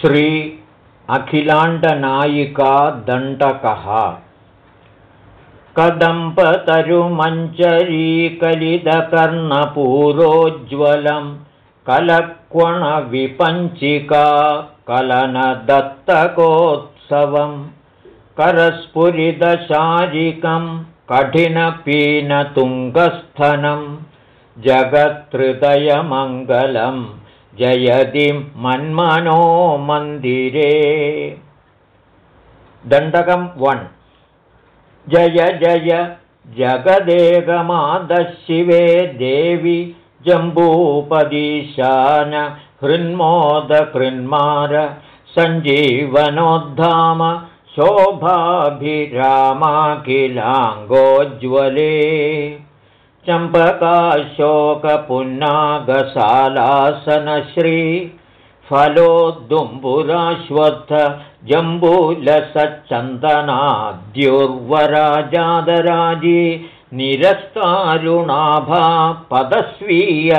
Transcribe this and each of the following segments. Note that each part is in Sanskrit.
श्री अखिलाण्डनायिका दण्डकः। कलक्वणविपञ्चिका कलनदत्तकोत्सवं करस्फुरिदशारिकं कठिनपीनतुङ्गस्थनं जगत्हृदयमङ्गलं जयति मन्मनो मन्दिरे। दण्डकं वन्। जय जय जगदेकमादशिवे देवि जम्बूपदीशान हृन्मोदकृन्मार सञ्जीवनोद्धाम शोभाभिरामाखिलाङ्गोज्ज्वले चम्पकाशोकपुन्नागसालासनश्री फलोद्दुम्बुराश्वत्थ जम्बूलसच्चन्दनाद्युर्वराजादराजी निरस्तारुणाभा पदस्वीय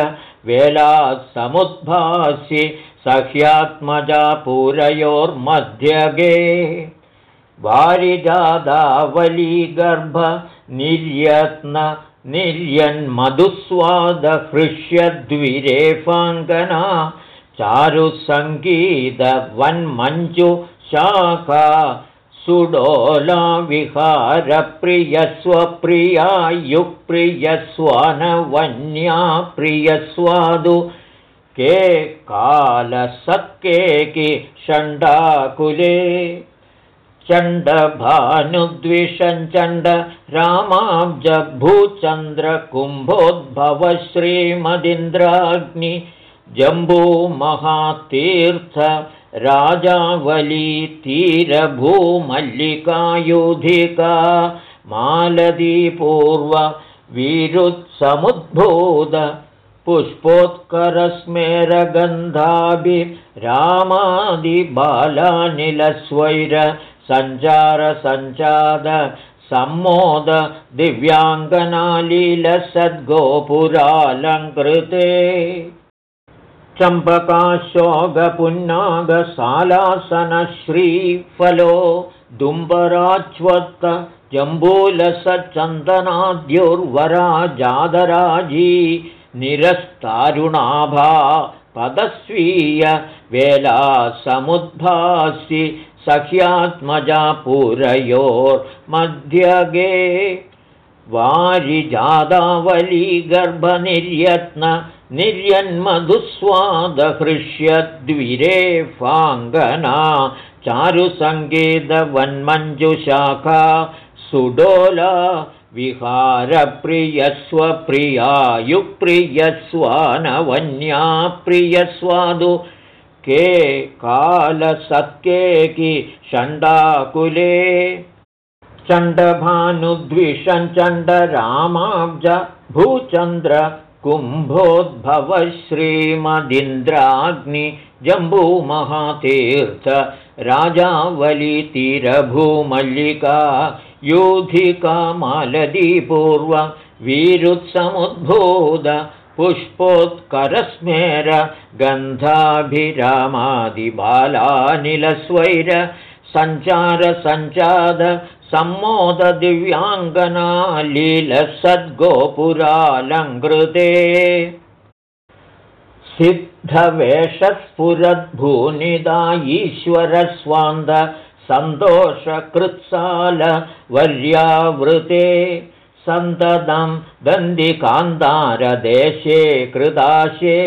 वेलात् समुद्भासि सह्यात्मजा पुरयोर्मध्यगे वारिजादावलीगर्भ निर्यन्मधुस्वादहृष्यद्विरेफाङ्गना चारुसङ्गीतवन्मञ्जुशाखा सुडोलाविहारप्रियस्वप्रिया युप्रियस्वानवन्या प्रियस्वादु के कालसत्केकि षण्डाकुले चण्डभानुद्विषञ्चण्ड रामाब्जभूचन्द्रकुम्भोद्भवश्रीमदिन्द्राग्नि जम्बूमहातीर्थ राजावलीतीरभूमल्लिकायुधिका मालदीपूर्ववीरुत्समुद्भूत पुष्पोत्करस्मेरगन्धाभिरामादिबालानिलस्वैर सञ्चारसञ्चाद सम्मोद दिव्याङ्गनालीलसद्गोपुरालङ्कृते चम्पकाशोगपुन्नागसालासनश्रीफलो दुम्बराच्वत्त जम्बूलसच्चन्दनाद्युर्वराजादराजी निरस्तारुणाभा पदस्वीय वेला समुद्भासि सख्यात्मजा पुरयोर्मध्यगे वारिजादावलीगर्भनिर्यत्न निर्यन्मधुस्वादहृष्यद्विरेफाङ्गना चारुसङ्गीतवन्मञ्जुशाखा सुडोला विहारप्रियस्वप्रियायुप्रियस्वानवन्या प्रियस्वादु के कालसत्केकि षण्डाकुले? चण्डभानुद्विषञ्चण्डरामाब्ज भूचन्द्र कुम्भोद्भवश्रीमदिन्द्राग्नि जम्बूमहातीर्थ राजावलीतीरभूमल्लिका योधिका मालदीपूर्व वीरुत्समुद्भूत पुष्पोत्करस्मेर गन्धाभिरामादिबालानिलस्वैर सञ्चारसञ्चाद सम्मोददिव्याङ्गनालीलसद्गोपुरालङ्कृते सिद्धवेषस्फुरद्भूनिदा ईश्वरस्वान्द सन्तोषकृत्सालवर्यावृते सन्ततं दन्दिकान्तारदेशे कृदाशे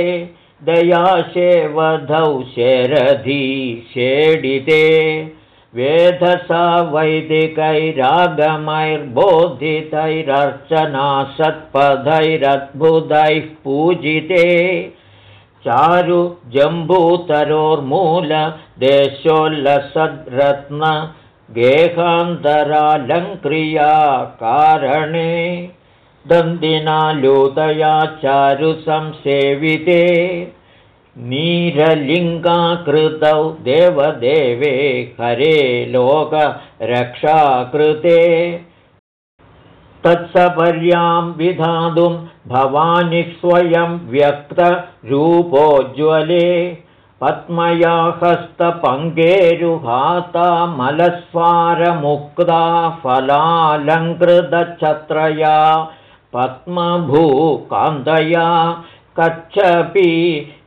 दयाशे वधौ शेरधी शेडिते। वेधसा वैदिकैरागमैर्बोधितैरर्चना सत्पथैरद्भुतैः पूजिते। चारु जम्बूतरोर्मूलदेशोल्लसद्रत्न गेहान्तरालङ्क्रिया कारणे दन्दिनालुदया चारु संसेविते नीरलिङ्गाकृतौ देवदेवे हरे लोकरक्षाकृते। तत्सपर्यां विधातुं भवानि स्वयं व्यक्तरूपोज्ज्वले पद्मया हस्तपङ्गेरुहाता मलस्वारमुक्ता फलालङ्कृतच्छत्रया पद्मभूकान्तया कच्छपि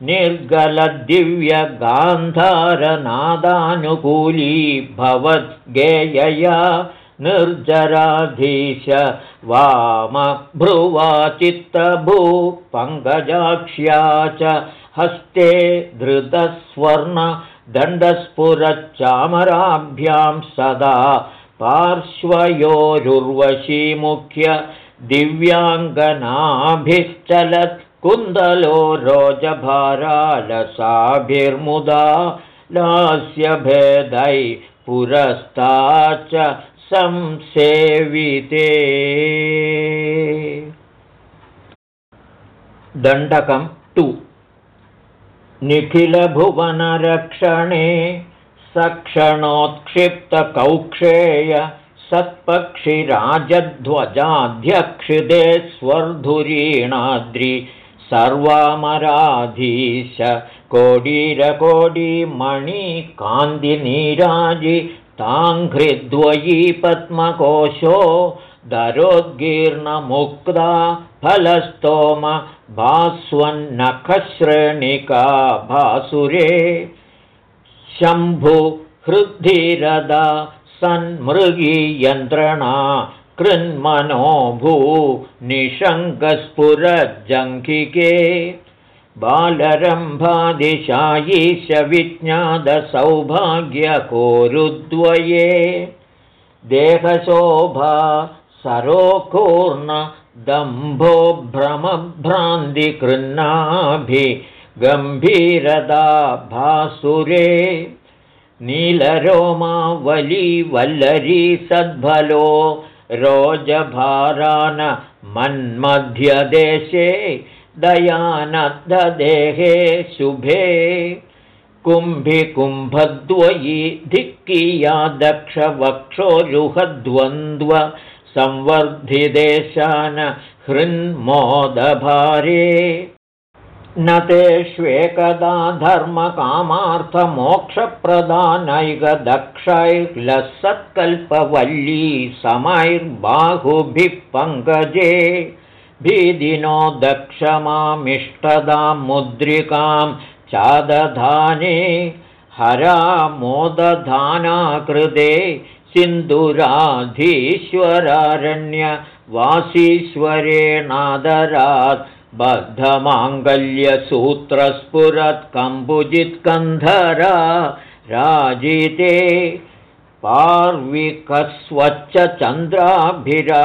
निर्गलदिव्यगान्धारनादानुकूली भवद्गेयया निर्जराधीश वामभ्रुवा चित्तभू पङ्कजाक्ष्या च हस्ते धृतस्वर्णदण्डस्फुरच्चामराभ्यां सदा पार्श्वयोरुर्वशीमुख्य दिव्याङ्गनाभिश्चलत् कुन्दलो रोजभारालसाभिर्मुदा लास्यभेदै पुरस्ता च संसेविते। दण्डकं टु निखिलभुवनरक्षणे सक्षणोत्क्षिप्तकौक्षेय सत्पक्षिराजध्वजाध्यक्षिते स्वर्धुरीणाद्रि सर्वामराधीश कोडीरकोडीमणिकान्तिनीराजि ताङ्घ्रिद्वयी पद्मकोशो दरोद्गीर्णमुक्ता फलस्तोम भास्वन्नखश्रेणिका भासुरे। शम्भुहृद्धिरदा सन्मृगीयन्त्रणा कृन्मनो भू निषङ्गस्फुरज्जङ्घिके बालरम्भादिशायीशविज्ञादसौभाग्यकोरुद्वये। देहशोभा सरोकूर्णदम्भो भ्रमभ्रान्तिकृन्नाभिगम्भीरदा भासुरे नीलरोमावलीवल्लरी सद्भलो रोजभारान मन्मध्यदेशे दयानद्धदेहे शुभे। कुम्भिकुम्भद्वयी धिक्कीया दक्षवक्षोरुहद्वन्द्व संवर्धिदेशान हृन्मोदभारे। न तेष्वेकदा धर्मकामार्थमोक्षप्रदानैकदक्षैर्लसत्कल्पवल्ली समैर्बाहुभिः पङ्कजे। भीदिनो दक्षमामिष्टदां मुद्रिकां चादधाने। हरामोदधानाकृते सिन्दुराधीश्वरारण्यवासीश्वरेणादरात् बद्धमाङ्गल्यसूत्रस्फुरत्कम्बुजित्कन्धरा राजिते पार्विकस्वच्छचन्द्राभिरा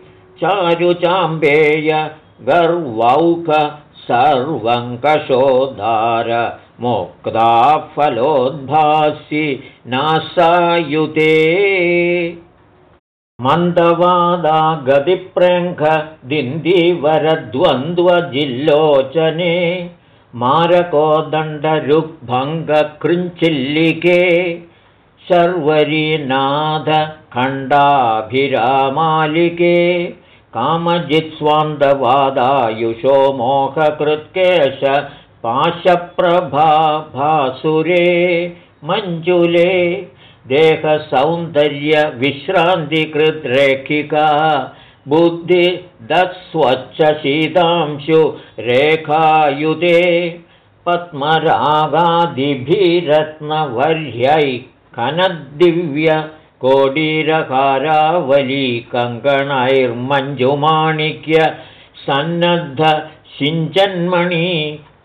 चारुचाम्बेय गर्वौक सर्वङ्कशोद्धार मोक्ता फलोद्भासि नासायुते। मन्दवादा गतिप्रेङ्खदिन्दीवरद्वन्द्वजिल्लोचने मारकोदण्डरुग्भङ्गकृञ्चिल्लिके शर्वरीनाथखण्डाभिरामालिके कामजित्स्वान्दवादायुषो मोहकृत्केश पाशप्रभाभासुरे मञ्जुले देहसौन्दर्यविश्रान्तिकृद्रेखिका बुद्धिदस्वच्छशीतांशु रेखायुते पद्मरागादिभिरत्नवर्यै कनद्दिव्य कोडीरकारावली कङ्कणैर्मञ्जुमाणिक्य सन्नद्ध सिञ्चन्मणि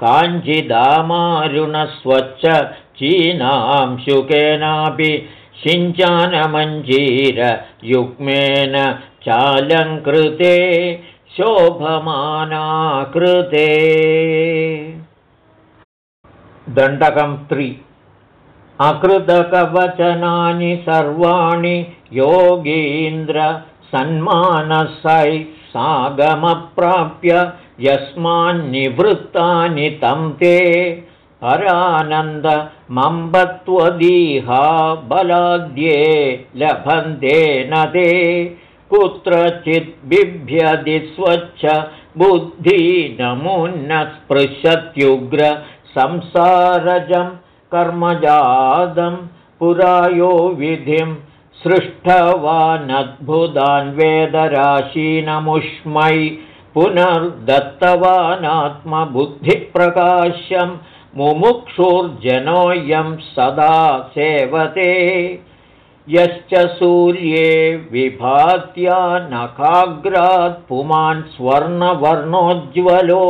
काञ्चिदामारुणस्वच्छ चीनांशुकेनापि सिञ्चानमञ्जीरयुग्मेन चालङ्कृते शोभमानाकृते। दण्डकं त्रि अकृतकवचनानि सर्वाणि योगीन्द्रसन्मानसै सागमप्राप्य यस्मान्निवृत्तानि तं ते। परानन्दमम्बत्वदीहा बलाद्ये लभन्ते न ते। कुत्रचित् बिभ्यदि स्वच्छ बुद्धि स्पृशत्युग्र संसारजं कर्मजातं पुरायो विधिं सृष्टवानद्भुतान् वेदराशीनमुष्मै पुनर्दत्तवानात्मबुद्धिप्रकाशं मुमुक्षुर्जनोऽयं सदा सेवते। यश्च सूर्ये विभात्या नखाग्रात् पुमान् स्वर्णवर्णोज्ज्वलो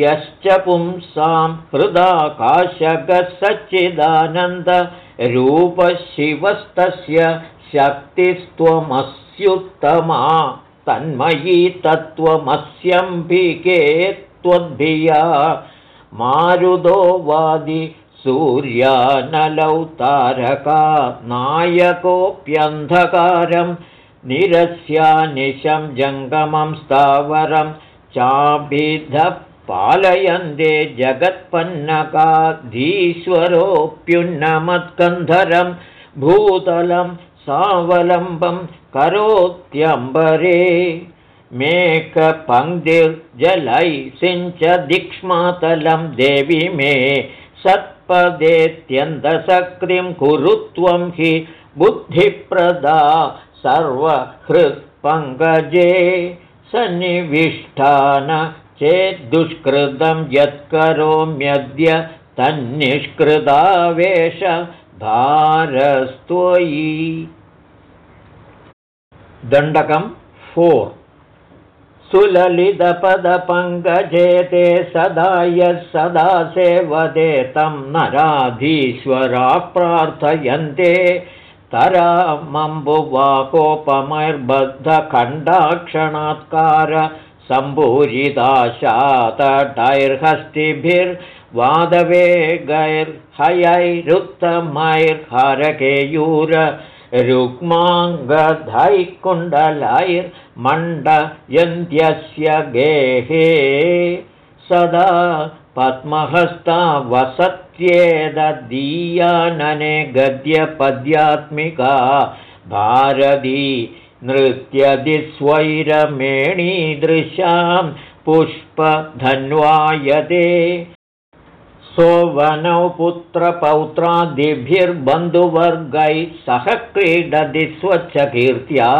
यश्च पुंसां हृदाकाशगसच्चिदानन्दरूपशिवस्तस्य शक्तिस्त्वमस्युत्तमा तन्मयी तत्त्वमस्यम्बिके त्वद्भिया मारुदो वादि सूर्यानलौ तारका नायकोऽप्यन्धकारं निरस्यानिशं जङ्गमं स्थावरं चाभिधः पालयन्ते जगत्पन्नकाधीश्वरोऽप्युन्नमत्कन्धरं भूतलं सावलम्बं करोत्यम्बरे। मेकपङ्क्तिर्जलै सिञ्च दिक्ष्मातलं देवि मे सत्पदेत्यन्तशक्तिं कुरु त्वं हि बुद्धिप्रदा सर्वहृत्पङ्कजे। सन्निविष्टान चेद्दुष्कृतं यत्करोम्यद्य तन्निष्कृतावेश भारस्त्वयि। दण्डकं फोर्। सुललितपदपङ्कजेते सदा यः सदा सेवते तं नराधीश्वराः प्रार्थयन्ते। तरामम्बुवाकोपमैर्बद्धखण्डाक्षणात्कार सम्भूरिताशातटैर्हस्तिभिर्वादवेगैर्हयैरुत्तमैर्हरकेयूर रुक्माङ्गधैः कुण्डलैर्मण्डयन्त्यस्य गेहे सदा पद्महस्ता वसत्येदीयानने गद्यपद्यात्मिका भारती नृत्यदिस्वैरमेणीदृशां पुष्पधन्वायते। सोवनौ पुत्रपौत्रादिभिर्बन्धुवर्गैः सह क्रीडति स्वच्छकीर्त्या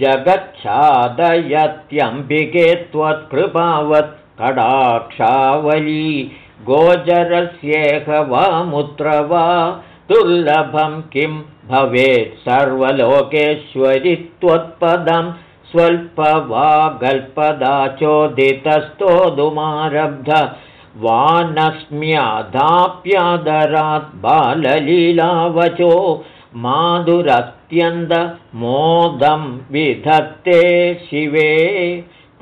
जगच्छादयत्यम्बिके त्वत्कृपावत् कडाक्षावली। गोचरस्येह वा मुत्र वा दुर्लभं किं भवेत् सर्वलोकेश्वरि त्वत्पदं स्वल्प वा गल्पदा चोदितस्तोदुमारब्ध वानस्म्यादाप्यादरात् बाललीलावचो माधुरत्यन्दमोदं विधत्ते शिवे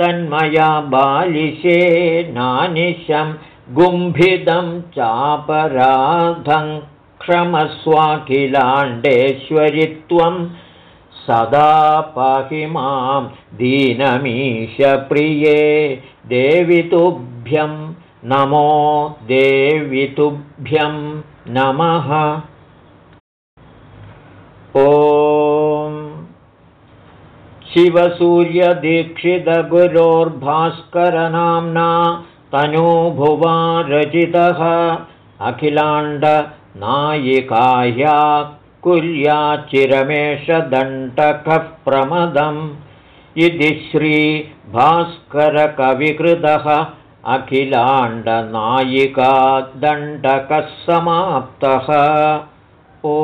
तन्मया बालिशे नानिशं गुम्भिदं चापराधं क्षमस्वाखिलाण्डेश्वरि त्वं सदा पाहि मां दीनमीशप्रिये देवितुभ्यं नमो देवितुभ्यं नमः। ओ शिवसूर्यदीक्षितगुरोर्भास्करनाम्ना तनूभुवा रचितः अखिलाण्डनायिकाया कुर्याच्चिरमेषदण्डकः प्रमदम् इति श्रीभास्करकविकृतः अखिलाण्डनायिका दण्डकः समाप्तः। ओ